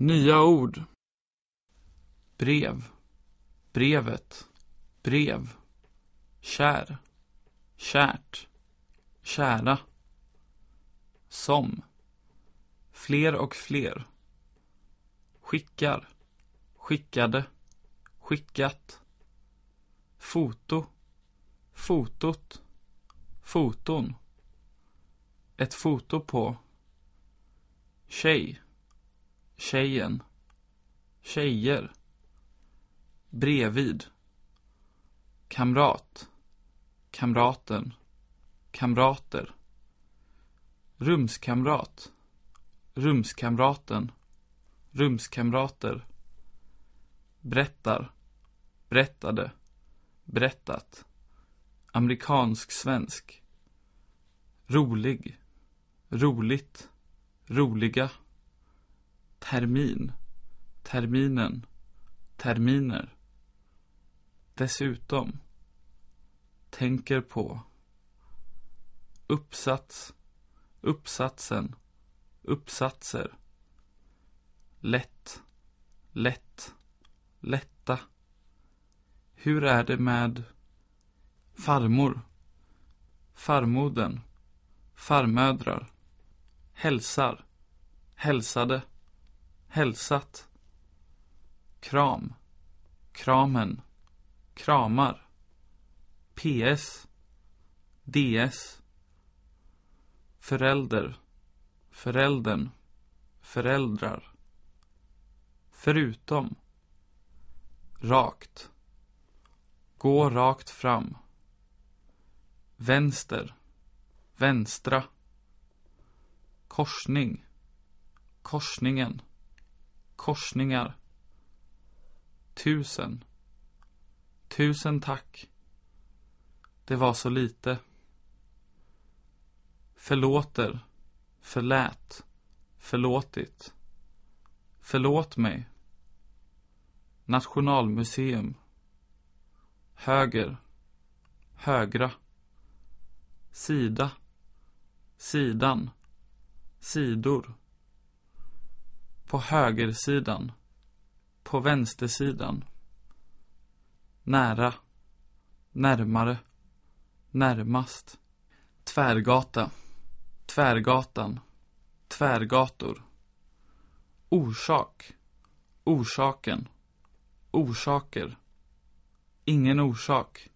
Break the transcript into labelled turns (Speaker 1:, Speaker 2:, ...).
Speaker 1: Nya ord. Brev. Brevet. Brev. Kär. Kärt. Kära. Som. Fler och fler. Skickar. Skickade. Skickat. Foto. Fotot. Foton. Ett foto på. Tjej. Tjejen. Tjejer. Bredvid. Kamrat. Kamraten. Kamrater. Rumskamrat. Rumskamraten. Rumskamrater. Berättar. Berättade. Berättat. Amerikansk-svensk. Rolig. Roligt. Roliga. Termin. Terminen. Terminer. Dessutom. Tänker på. Uppsats. Uppsatsen. Uppsatser. Lätt. Lätt. Lätta. Hur är det med farmor? Farmoden. Farmödrar. Hälsar. Hälsade. Hälsat. Kram. Kramen. Kramar. PS. DS. Förälder. Föräldern. Föräldrar. Förutom. Rakt. Gå rakt fram. Vänster. Vänstra. Korsning. Korsningen. Korsningar. Tusen. Tusen tack. Det var så lite. Förlåter. Förlät. Förlåtit. Förlåt mig. Nationalmuseum. Höger. Högra. Sida. Sidan. Sidor. På högersidan. På vänstersidan. Nära. Närmare. Närmast. Tvärgata. Tvärgatan. Tvärgator. Orsak. Orsaken. Orsaker. Ingen orsak.